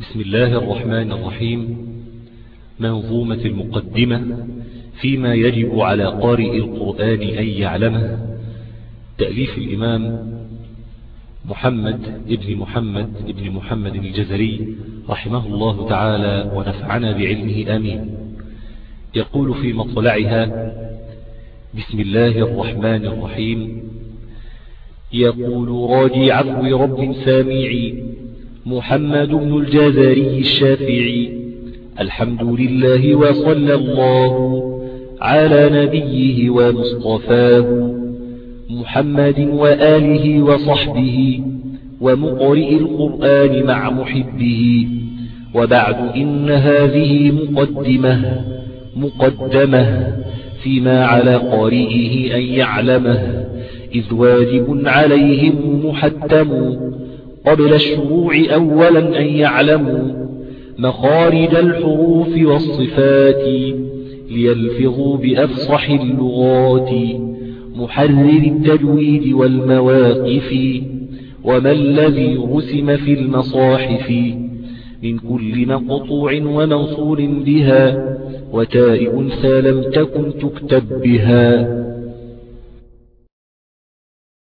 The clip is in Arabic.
بسم الله الرحمن الرحيم. منظومة المقدمة فيما يجب على قارئ القرآن أن يعلمه. تأليف الإمام محمد ابن محمد ابن محمد الجزري رحمه الله تعالى ونفعنا بعلمه. آمين. يقول في مطلعها بسم الله الرحمن الرحيم. يقول راجي عفو رب سامعي. محمد بن الجزري الشافعي. الحمد لله وصلى الله على نبيه ومصطفاه محمد وآله وصحبه ومقرئ القرآن مع محبه. وبعد إن هذه مقدمة مقدمة فيما على قارئه أن يعلمه إذ واجب عليهم محتم قبل الشروع أولا أن يعلموا مخارج الحروف والصفات ليلفظوا بأفصح اللغات محرر التجويد والمواقف وما الذي رسم في المصاحف من كل مقطوع وموصول بها وتاء أنثى لم تكن تكتب بها.